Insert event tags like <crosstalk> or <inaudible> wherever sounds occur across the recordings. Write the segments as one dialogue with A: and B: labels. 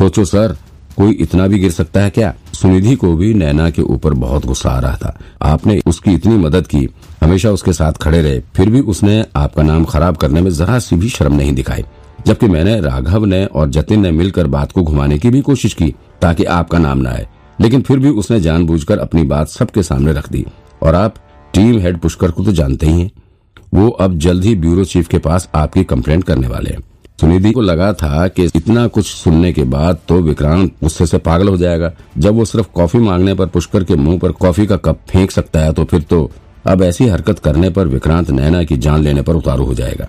A: सोचो सर, कोई इतना भी गिर सकता है क्या? सुनिधि को भी नैना के ऊपर बहुत गुस्सा आ रहा था। आपने उसकी इतनी मदद की, हमेशा उसके साथ खड़े रहे, फिर भी उसने आपका नाम खराब करने में जरा सी भी शर्म नहीं दिखाई। जबकि मैंने, राघव ने और जतिन ने मिलकर बात को घुमाने की भी कोशिश की, ताकि आपका नाम न आए। लेकिन फिर भी उसने जानबूझकर अपनी बात सबके सामने रख दी। और आप टीम हेड पुष्कर को तो जानते ही हैं। वो अब जल्द ही ब्यूरो चीफ के पास आपकी कंप्लेंट करने वाले हैं। सुनिधि को लगा था कि इतना कुछ सुनने के बाद तो विक्रांत गुस्से से पागल हो जाएगा। जब वो सिर्फ़ कॉफ़ी मांगने पर पुष्कर के मुँह पर कॉफ़ी का कप फेंक सकता है तो फिर तो अब ऐसी हरकत करने पर विक्रांत नैना की जान लेने पर उतारू हो जाएगा।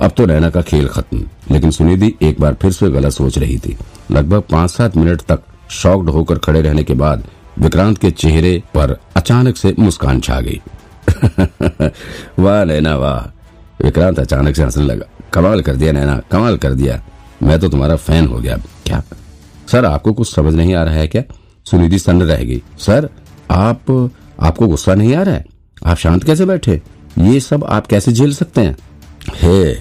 A: अब तो नैना का खेल खत्म, लेकिन सुनिधि एक बार फिर से गलत सोच रही थी। लगभग पाँच सात मिनट तक शॉक्ड होकर खड़े रहने के बाद विक्रांत के चेहरे पर अचानक से मुस्कान छा गई। <laughs> वाह नैना, वाह। विक्रांत अचानक से हंसने लगा। कमाल कर दिया नैना, कमाल कर दिया। मैं तो तुम्हारा फ़ैन हो गया। क्या? सर, आपको कुछ समझ नहीं आ रहा है क्या? सुनिधि सन्न रह गई। सर, आप, आपको गुस्सा नहीं आ रहा है? आप शांत कैसे बैठे? ये सब आप कैसे झेल सकते हैं? हे,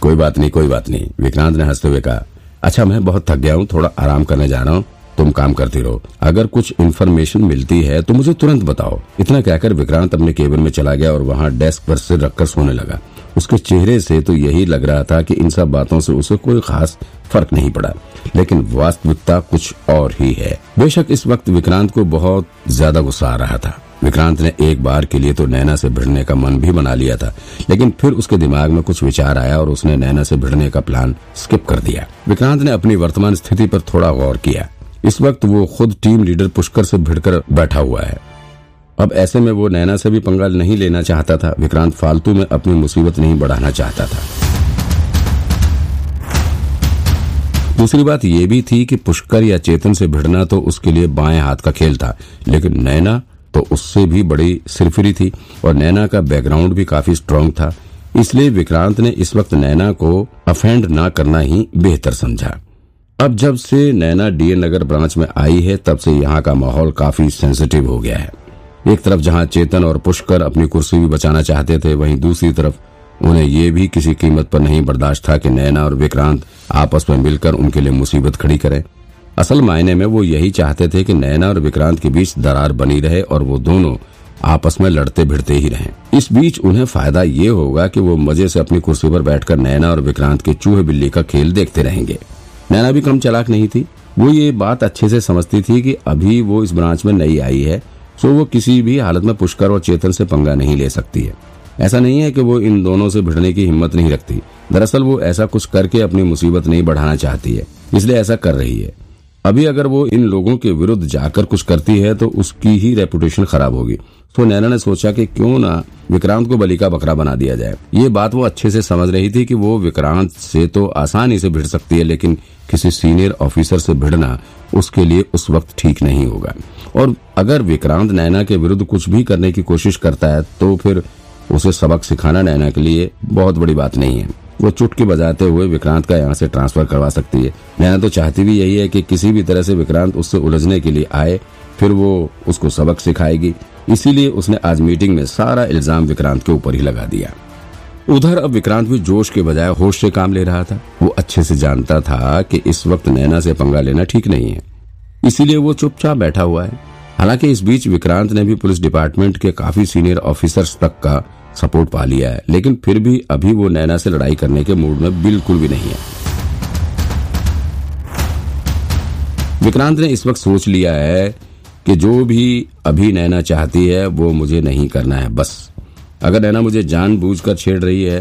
A: कोई बात नहीं, कोई बात नहीं, विक्रांत ने हँसते हुए कहा। अच्छा मैं बहुत थक गया हूँ, थोड़ा आराम करने जा रहा हूँ। तुम काम करती रहो। अगर कुछ इन्फॉर्मेशन मिलती है तो मुझे तुरंत बताओ। इतना कहकर विक्रांत अपने केबिन में चला गया और वहाँ डेस्क पर सिर रखकर सोने लगा। उसके चेहरे से तो यही लग रहा था कि इन सब बातों से उसे कोई खास फ़र्क नहीं पड़ा। लेकिन वास्तविकता कुछ और ही है। बेशक इस वक्त विक्रांत को बहुत ज़्यादा गुस्सा आ रहा था। विक्रांत ने एक बार के लिए तो नैना से भिड़ने का मन भी बना लिया था, लेकिन फिर उसके दिमाग में कुछ विचार आया और उसने नैना से भिड़ने का प्लान स्किप कर दिया। विक्रांत ने अपनी वर्तमान स्थिति पर थोड़ा गौर किया। इस वक्त वो खुद टीम लीडर पुष्कर से भिड़कर बैठा हुआ है। अब ऐसे में वो नैना से भी पंगा नहीं लेना चाहता था। विक्रांत फालतू में अपनी मुसीबत नहीं बढ़ाना चाहता था। दूसरी बात यह भी थी कि पुष्कर या चेतन से भिड़ना तो उसके लिए बाएँ हाथ का खेल था। लेकिन नैना तो उससे भी बड़ी सिरफिरी थी और नैना का बैकग्राउंड भी काफ़ी स्ट्रांग था। इसलिए विक्रांत ने इस वक्त नैना को अफेंड ना करना ही बेहतर समझा। अब जब से नैना डीए नगर ब्रांच में आई है, तब से यहाँ का माहौल काफ़ी सेंसिटिव हो गया है। एक तरफ़ जहाँ चेतन और पुष्कर अपनी कुर्सी भी बचाना चाहते थे, वहीं दूसरी तरफ़ उन्हें ये भी किसी कीमत पर नहीं बर्दाश्त था कि नैना और विक्रांत आपस में मिलकर उनके लिए मुसीबत खड़ी करें। असल मायने में वो यही चाहते थे कि नैना और विक्रांत के बीच दरार बनी रहे और वो दोनों आपस में लड़ते भिड़ते ही रहें। इस बीच उन्हें फ़ायदा ये होगा कि वो मज़े से अपनी कुर्सी पर बैठकर नैना और विक्रांत के चूहे बिल्ली का खेल देखते रहेंगे। नैना भी कम चलाक नहीं थी। वो ये बात अच्छे से समझती थी कि अभी वो इस ब्रांच में नई आई है। सो वो किसी भी हालत में पुष्कर और चेतन से पंगा नहीं ले सकती है। ऐसा नहीं है कि वो इन दोनों से भिड़ने की हिम्मत नहीं रखती। दरअसल वो ऐसा कुछ करके अपनी मुसीबत नहीं बढ़ाना चाहती है, इसलिए ऐसा कर रही है। अभी अगर वो इन लोगों के विरुद्ध जाकर कुछ करती है तो उसकी ही रेपुटेशन खराब होगी। तो नैना ने सोचा कि क्यों ना विक्रांत को बलि का बकरा बना दिया जाए। ये बात वो अच्छे से समझ रही थी कि वो विक्रांत से तो आसानी से भिड़ सकती है, लेकिन किसी सीनियर ऑफिसर से भिड़ना उसके लिए उस वक्त ठीक नहीं होगा। और अगर विक्रांत नैना के विरुद्ध कुछ भी करने की कोशिश करता है तो फिर उसे सबक सिखाना नैना के लिए बहुत बड़ी बात नहीं है। वो चुटकी बजाते हुए विक्रांत का यहाँ से ट्रांसफ़र करवा सकती है। नैना तो चाहती भी यही है कि किसी भी तरह से विक्रांत उससे उलझने के लिए आए, फिर वो उसको सबक सिखाएगी। इसीलिए उसने आज मीटिंग में सारा इल्ज़ाम विक्रांत के ऊपर ही लगा दिया। उधर अब विक्रांत भी जोश के बजाय होश से काम ले रहा था। वो अच्छे से जानता था कि इस वक्त नैना से पंगा लेना ठीक नहीं है। इसीलिए वो चुपचाप बैठा हुआ है। हालाँकि इस बीच विक्रांत ने भी पुलिस डिपार्टमेंट के काफ़ी सीनियर ऑफिसर्स तक का सपोर्ट पा लिया है। लेकिन फिर भी अभी वो नैना से लड़ाई करने के मूड में बिल्कुल भी नहीं है। विक्रांत ने इस वक्त सोच लिया है कि जो भी अभी नैना चाहती है, वो मुझे नहीं करना है, बस। अगर नैना मुझे जानबूझकर छेड़ रही है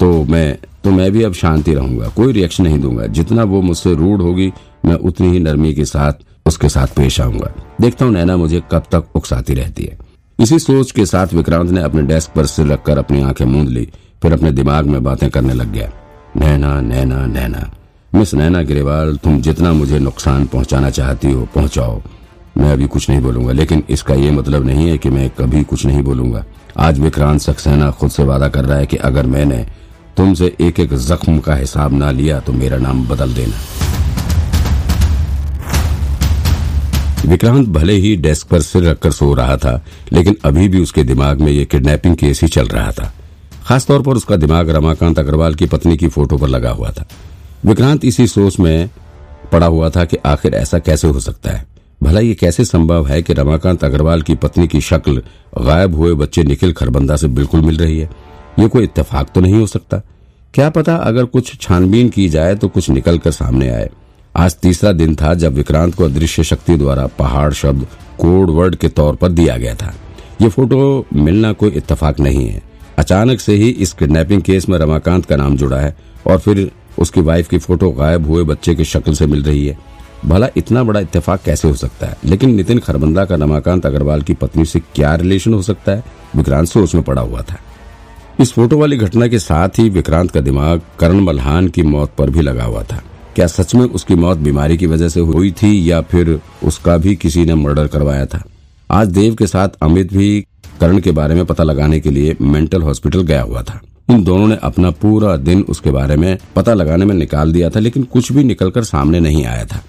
A: तो मैं तो मैं भी अब शांति रहूँगा, कोई रिएक्शन नहीं दूँगा। जितना वो मुझसे रूढ़ होगी, मैं उतनी ही नरमी के साथ, उसके साथ पेश आऊँगा। देखता हूँ नैना मुझे कब तक उकसाती रहती है। इसी सोच के साथ विक्रांत ने अपने डेस्क पर सिर रखकर अपनी आँखें मूंद ली, फिर अपने दिमाग में बातें करने लग गया। नैना नैना नैना, मिस नैना गिरेवाल, तुम जितना मुझे नुकसान पहुंचाना चाहती हो, पहुंचाओ। मैं अभी कुछ नहीं बोलूँगा, लेकिन इसका ये मतलब नहीं है कि मैं कभी कुछ नहीं बोलूँगा। आज विक्रांत सक्सेना खुद से वादा कर रहा है कि अगर मैंने तुमसे एक एक जख्म का हिसाब ना लिया तो मेरा नाम बदल देना। विक्रांत भले ही डेस्क पर सिर रखकर सो रहा था, लेकिन अभी भी उसके दिमाग में ये किडनैपिंग केस ही चल रहा था। खासतौर पर उसका दिमाग रमाकांत अग्रवाल की पत्नी की फ़ोटो पर लगा हुआ था। विक्रांत इसी सोच में पड़ा हुआ था कि आखिर ऐसा कैसे हो सकता है? भला ये कैसे संभव है कि रमाकांत अग्रवाल की पत्नी की शक्ल गायब हुए बच्चे निखिल खरबंदा से बिल्कुल मिल रही है? ये कोई इत्तेफाक तो नहीं हो सकता? क्या पता अगर कुछ छानबीन की जाए तो कुछ निकल कर सामने आए। आज तीसरा दिन था जब विक्रांत को अदृश्य शक्ति द्वारा पहाड़ शब्द कोड वर्ड के तौर पर दिया गया था। ये फ़ोटो मिलना कोई इत्तेफाक नहीं है। अचानक से ही इस किडनैपिंग केस में रमाकांत का नाम जुड़ा है और फिर उसकी वाइफ की फ़ोटो गायब हुए बच्चे की शक्ल से मिल रही है। भला इतना बड़ा इत्तेफाक कैसे हो सकता है? लेकिन नितिन खरबंदा का रमाकांत अग्रवाल की पत्नी से क्या रिलेशन हो सकता है? विक्रांत सोच में पड़ा हुआ था। इस फ़ोटो वाली घटना के साथ ही विक्रांत का दिमाग करण मल्हान की मौत पर भी लगा हुआ था। क्या सच में उसकी मौत बीमारी की वजह से हुई थी या फिर उसका भी किसी ने मर्डर करवाया था? आज देव के साथ अमित भी करण के बारे में पता लगाने के लिए मेंटल हॉस्पिटल गया हुआ था। इन दोनों ने अपना पूरा दिन उसके बारे में पता लगाने में निकाल दिया था, लेकिन कुछ भी निकलकर सामने नहीं आया था।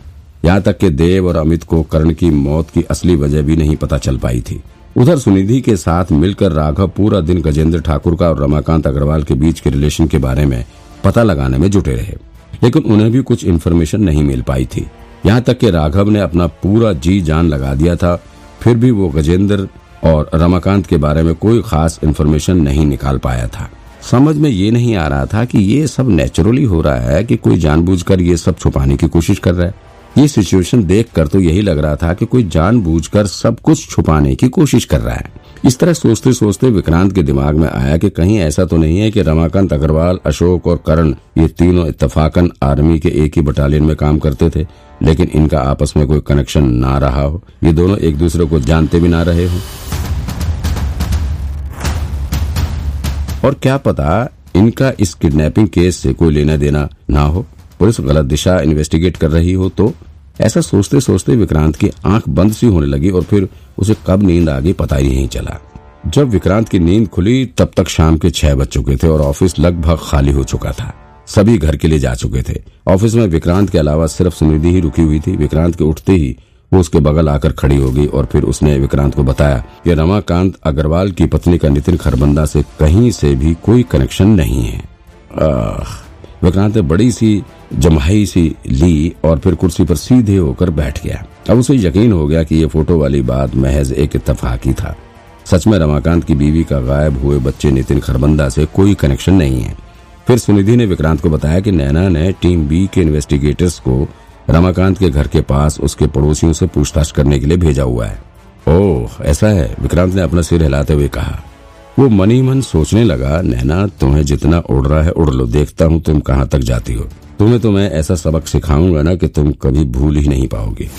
A: यहाँ तक कि देव और अमित को करण की मौत की असली वजह भी नहीं पता चल पाई थी। उधर सुनिधि के साथ मिलकर राघव पूरा दिन गजेंद्र ठाकुर का और रमाकांत अग्रवाल के बीच के रिलेशन के बारे में पता लगाने में जुटे रहे। लेकिन उन्हें भी कुछ इन्फॉर्मेशन नहीं मिल पाई थी। यहाँ तक कि राघव ने अपना पूरा जी जान लगा दिया था, फिर भी वो गजेंद्र और रमाकांत के बारे में कोई खास इन्फॉर्मेशन नहीं निकाल पाया था। समझ में ये नहीं आ रहा था कि ये सब नेचुरली हो रहा है कि कोई जानबूझकर ये सब छुपाने की कोशिश कर रहा है। ये सिचुएशन देखकर तो यही लग रहा था कि कोई जानबूझकर सब कुछ छुपाने की कोशिश कर रहा है। इस तरह सोचते सोचते विक्रांत के दिमाग में आया कि कहीं ऐसा तो नहीं है कि रमाकांत अग्रवाल, अशोक और करण ये तीनों इतफाकन आर्मी के एक ही बटालियन में काम करते थे, लेकिन इनका आपस में कोई कनेक्शन ना रहा हो। ये दोनों एक दूसरे को जानते भी ना रहे हो। और क्या पता इनका इस किडनैपिंग केस से कोई लेना देना ना हो? पुलिस गलत दिशा इन्वेस्टिगेट कर रही हो तो? ऐसा सोचते सोचते विक्रांत की आँख बंद सी होने लगी और फिर उसे कब नींद आ गई पता ही नहीं चला। जब विक्रांत की नींद खुली, तब तक शाम के छह बज चुके थे और ऑफ़िस लगभग खाली हो चुका था। सभी घर के लिए जा चुके थे। ऑफ़िस में विक्रांत के अलावा सिर्फ़ सुनिधि ही रुकी हुई थी। विक्रांत के उठते ही वो उसके बगल आकर खड़ी हो गई और फिर उसने विक्रांत को बताया कि रमाकांत अग्रवाल की पत्नी का नितिन खरबंदा से कहीं से भी कोई कनेक्शन नहीं है। विक्रांत ने बड़ी सी जमाई सी ली और फिर कुर्सी पर सीधे होकर बैठ गया। अब उसे यकीन हो गया कि ये फ़ोटो वाली बात महज एक इतफाकी था। सच में रमाकांत की बीवी का गायब हुए बच्चे नितिन खरबंदा से कोई कनेक्शन नहीं है। फिर सुनिधि ने विक्रांत को बताया कि नैना ने टीम बी के इन्वेस्टिगेटर्स को रमाकांत के घर के पास उसके पड़ोसियों से पूछताछ करने के लिए भेजा हुआ है। ओह, ऐसा है, विक्रांत ने अपना सिर हिलाते हुए कहा। वो मनी मन सोचने लगा, नैना, तुम्हें जितना उड़ रहा है उड़ लो, देखता हूँ तुम कहाँ तक जाती हो। तुम्हें तो मैं ऐसा सबक सिखाऊँगा ना कि तुम कभी भूल ही नहीं पाओगे।